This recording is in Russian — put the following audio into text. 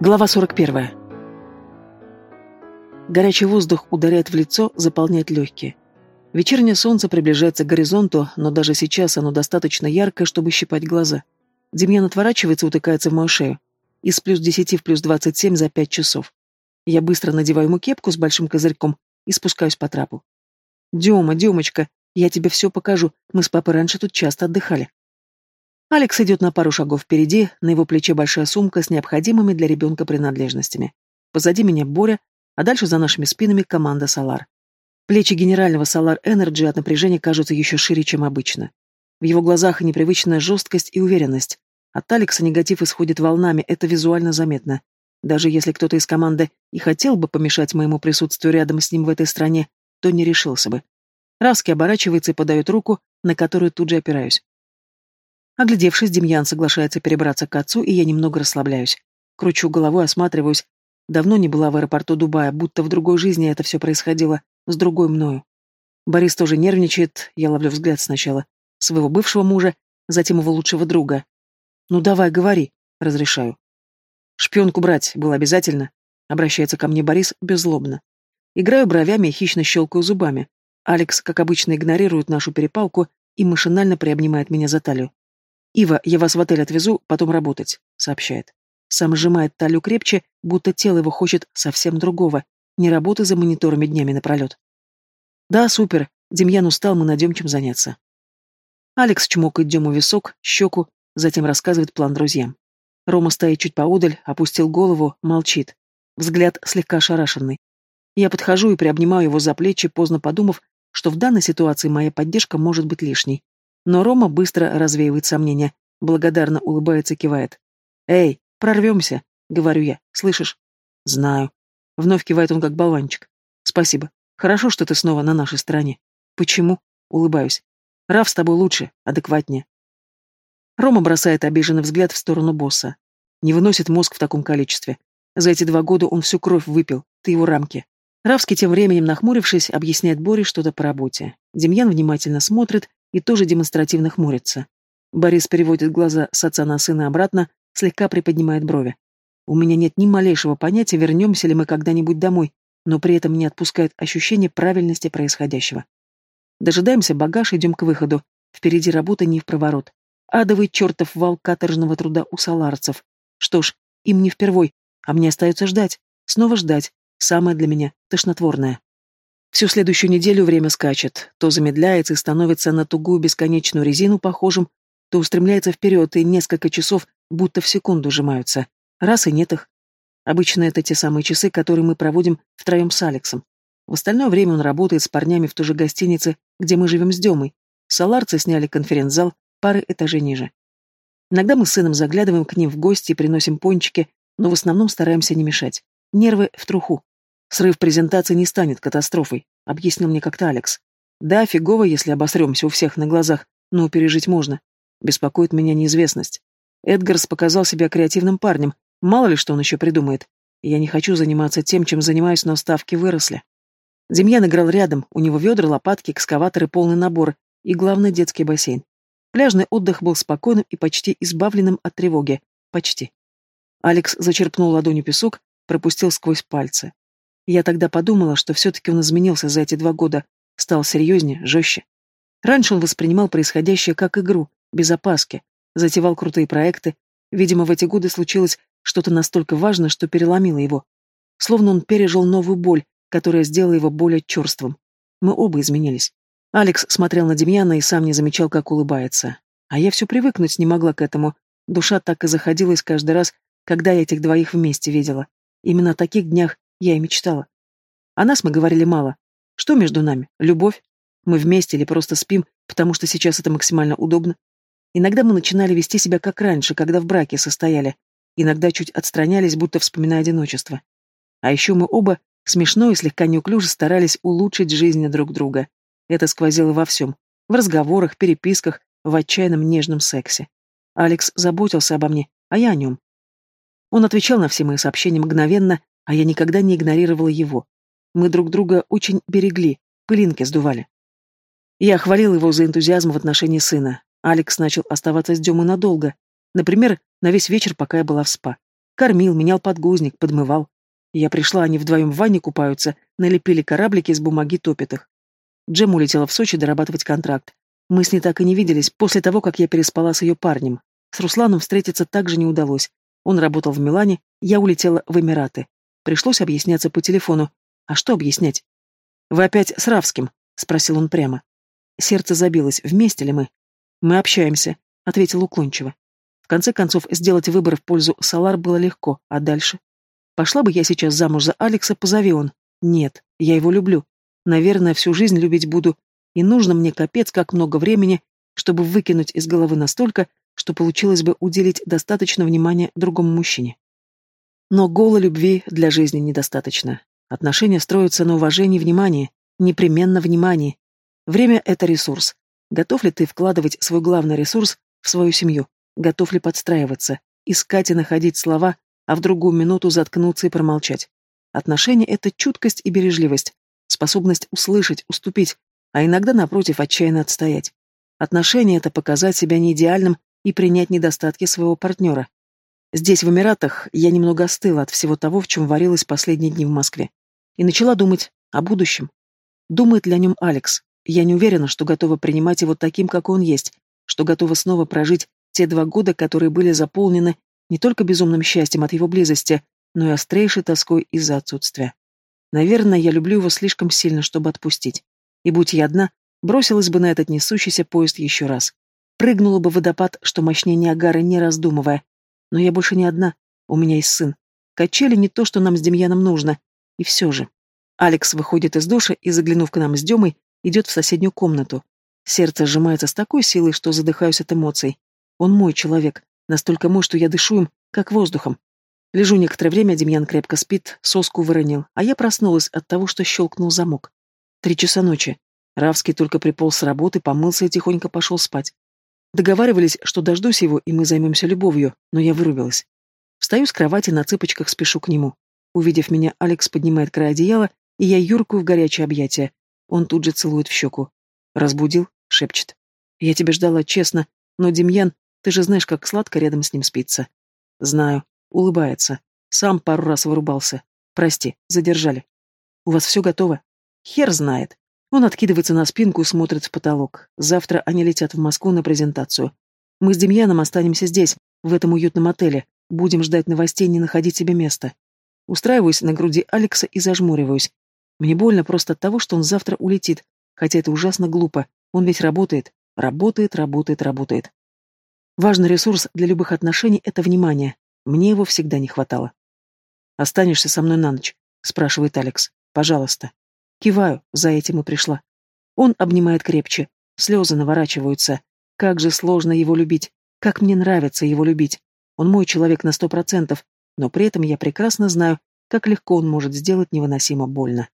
Глава 41. Горячий воздух ударяет в лицо, заполняет легкие. Вечернее солнце приближается к горизонту, но даже сейчас оно достаточно яркое, чтобы щипать глаза. Демьян отворачивается утыкается в мою шею. Из плюс 10 в плюс 27 за 5 часов. Я быстро надеваю ему кепку с большим козырьком и спускаюсь по трапу. «Дема, Демочка, я тебе все покажу, мы с папой раньше тут часто отдыхали». Алекс идет на пару шагов впереди, на его плече большая сумка с необходимыми для ребенка принадлежностями. Позади меня Боря, а дальше за нашими спинами команда Солар. Плечи генерального Solar Energy от напряжения кажутся еще шире, чем обычно. В его глазах непривычная жесткость и уверенность. От Алекса негатив исходит волнами, это визуально заметно. Даже если кто-то из команды и хотел бы помешать моему присутствию рядом с ним в этой стране, то не решился бы. Раски оборачивается и подает руку, на которую тут же опираюсь. Оглядевшись, Демьян соглашается перебраться к отцу, и я немного расслабляюсь. Кручу головой, осматриваюсь. Давно не была в аэропорту Дубая, будто в другой жизни это все происходило с другой мною. Борис тоже нервничает, я ловлю взгляд сначала. Своего бывшего мужа, затем его лучшего друга. «Ну давай, говори», — разрешаю. «Шпионку брать было обязательно?» — обращается ко мне Борис беззлобно. Играю бровями и хищно щелкаю зубами. Алекс, как обычно, игнорирует нашу перепалку и машинально приобнимает меня за талию. «Ива, я вас в отель отвезу, потом работать», — сообщает. Сам сжимает талию крепче, будто тело его хочет совсем другого, не работы за мониторами днями напролет. Да, супер. Демьян устал, мы найдем чем заняться. Алекс чмокает Дему висок, щеку, затем рассказывает план друзьям. Рома стоит чуть поодаль, опустил голову, молчит. Взгляд слегка ошарашенный. Я подхожу и приобнимаю его за плечи, поздно подумав, что в данной ситуации моя поддержка может быть лишней. Но Рома быстро развеивает сомнения, благодарно улыбается и кивает. «Эй, прорвемся», — говорю я, «слышишь?» «Знаю», Вновь кивает он как болванчик. Спасибо. Хорошо, что ты снова на нашей стороне. Почему? Улыбаюсь. Раф с тобой лучше, адекватнее. Рома бросает обиженный взгляд в сторону босса. Не выносит мозг в таком количестве. За эти два года он всю кровь выпил, ты его рамки. Равский тем временем, нахмурившись, объясняет Боре что-то по работе. Демьян внимательно смотрит и тоже демонстративно хмурится. Борис переводит глаза с отца на сына обратно, слегка приподнимает брови. У меня нет ни малейшего понятия, вернемся ли мы когда-нибудь домой, но при этом не отпускает ощущение правильности происходящего. Дожидаемся багаж, идем к выходу. Впереди работа не в проворот. Адовый чертов вал каторжного труда у саларцев. Что ж, им не впервой, а мне остается ждать. Снова ждать. Самое для меня тошнотворное. Всю следующую неделю время скачет, то замедляется и становится на тугую бесконечную резину похожим, то устремляется вперед, и несколько часов будто в секунду сжимаются. Раз и нет их. Обычно это те самые часы, которые мы проводим втроем с Алексом. В остальное время он работает с парнями в той же гостинице, где мы живем с Демой. Саларцы сняли конференц-зал пары этажей ниже. Иногда мы с сыном заглядываем к ним в гости и приносим пончики, но в основном стараемся не мешать. Нервы в труху. Срыв презентации не станет катастрофой, объяснил мне как-то Алекс. Да, фигово, если обосремся у всех на глазах, но пережить можно. Беспокоит меня неизвестность. Эдгарс показал себя креативным парнем, Мало ли, что он еще придумает. Я не хочу заниматься тем, чем занимаюсь, но ставки выросли. Демьян играл рядом, у него ведра, лопатки, экскаваторы, полный набор и, главный детский бассейн. Пляжный отдых был спокойным и почти избавленным от тревоги. Почти. Алекс зачерпнул ладонью песок, пропустил сквозь пальцы. Я тогда подумала, что все-таки он изменился за эти два года, стал серьезнее, жестче. Раньше он воспринимал происходящее как игру, без опаски, затевал крутые проекты. Видимо, в эти годы случилось что-то настолько важное, что переломило его. Словно он пережил новую боль, которая сделала его более черствым. Мы оба изменились. Алекс смотрел на Демьяна и сам не замечал, как улыбается. А я все привыкнуть не могла к этому. Душа так и заходилась каждый раз, когда я этих двоих вместе видела. Именно о таких днях я и мечтала. О нас мы говорили мало. Что между нами? Любовь? Мы вместе или просто спим, потому что сейчас это максимально удобно? Иногда мы начинали вести себя как раньше, когда в браке состояли, иногда чуть отстранялись, будто вспоминая одиночество. А еще мы оба смешно и слегка неуклюже старались улучшить жизнь друг друга. Это сквозило во всем. В разговорах, переписках, в отчаянном нежном сексе. Алекс заботился обо мне, а я о нем. Он отвечал на все мои сообщения мгновенно, а я никогда не игнорировала его. Мы друг друга очень берегли, пылинки сдували. Я хвалил его за энтузиазм в отношении сына. Алекс начал оставаться с Демой надолго, Например, на весь вечер, пока я была в спа. Кормил, менял подгузник, подмывал. Я пришла, они вдвоем в ванне купаются, налепили кораблики из бумаги топит их. Джем улетела в Сочи дорабатывать контракт. Мы с ней так и не виделись после того, как я переспала с ее парнем. С Русланом встретиться также не удалось. Он работал в Милане, я улетела в Эмираты. Пришлось объясняться по телефону. А что объяснять? «Вы опять с Равским?» — спросил он прямо. Сердце забилось, вместе ли мы? «Мы общаемся», — ответил уклончиво. В конце концов, сделать выбор в пользу Салар было легко, а дальше? Пошла бы я сейчас замуж за Алекса, позови он. Нет, я его люблю. Наверное, всю жизнь любить буду. И нужно мне капец как много времени, чтобы выкинуть из головы настолько, что получилось бы уделить достаточно внимания другому мужчине. Но голой любви для жизни недостаточно. Отношения строятся на уважении и внимании, непременно внимании. Время — это ресурс. Готов ли ты вкладывать свой главный ресурс в свою семью? Готов ли подстраиваться, искать и находить слова, а в другую минуту заткнуться и промолчать? Отношения — это чуткость и бережливость, способность услышать, уступить, а иногда, напротив, отчаянно отстоять. Отношения — это показать себя неидеальным и принять недостатки своего партнера. Здесь, в Эмиратах, я немного остыла от всего того, в чем варилась последние дни в Москве и начала думать о будущем. Думает ли о нем Алекс? Я не уверена, что готова принимать его таким, как он есть, что готова снова прожить те два года, которые были заполнены не только безумным счастьем от его близости, но и острейшей тоской из-за отсутствия. Наверное, я люблю его слишком сильно, чтобы отпустить. И будь я одна, бросилась бы на этот несущийся поезд еще раз. Прыгнула бы в водопад, что мощнее Ниагары, не раздумывая. Но я больше не одна, у меня есть сын. Качели не то, что нам с Демьяном нужно, и все же. Алекс выходит из душа и, заглянув к нам с Демой, идет в соседнюю комнату. Сердце сжимается с такой силой, что задыхаюсь от эмоций. Он мой человек, настолько мой, что я дышу им, как воздухом. Лежу некоторое время, Демьян крепко спит, соску выронил, а я проснулась от того, что щелкнул замок. Три часа ночи. Равский только приполз с работы, помылся и тихонько пошел спать. Договаривались, что дождусь его, и мы займемся любовью, но я вырубилась. Встаю с кровати, на цыпочках спешу к нему. Увидев меня, Алекс поднимает край одеяла, и я юркую в горячее объятие. Он тут же целует в щеку. «Разбудил?» — шепчет. «Я тебя ждала, честно, но, Демьян, ты же знаешь, как сладко рядом с ним спится». «Знаю». Улыбается. Сам пару раз вырубался. «Прости, задержали». «У вас все готово?» «Хер знает». Он откидывается на спинку и смотрит в потолок. Завтра они летят в Москву на презентацию. Мы с Демьяном останемся здесь, в этом уютном отеле. Будем ждать новостей, не находить себе места. Устраиваюсь на груди Алекса и зажмуриваюсь. Мне больно просто от того, что он завтра улетит, хотя это ужасно глупо. Он ведь работает, работает, работает, работает. Важный ресурс для любых отношений — это внимание. Мне его всегда не хватало. «Останешься со мной на ночь?» — спрашивает Алекс. «Пожалуйста». Киваю, за этим и пришла. Он обнимает крепче, слезы наворачиваются. Как же сложно его любить, как мне нравится его любить. Он мой человек на сто процентов, но при этом я прекрасно знаю, как легко он может сделать невыносимо больно.